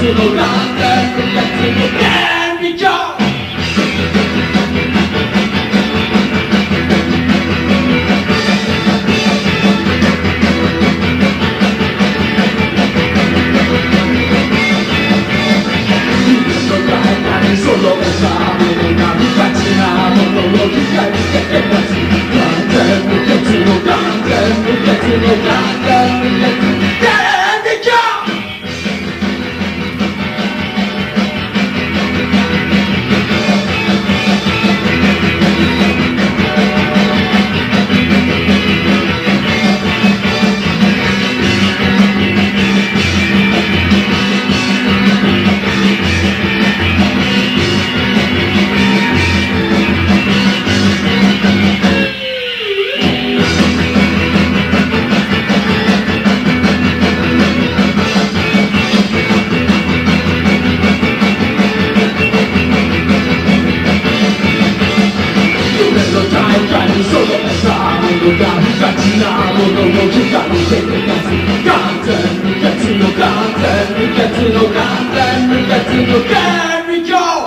little longer, collecting a candy jar. Solo pensavo una rifaccinata, non lo dica di che è quasi grande, un piattino grande, un piattino grande, un piattino grande. Let me get to know God Let me get to know God Let me go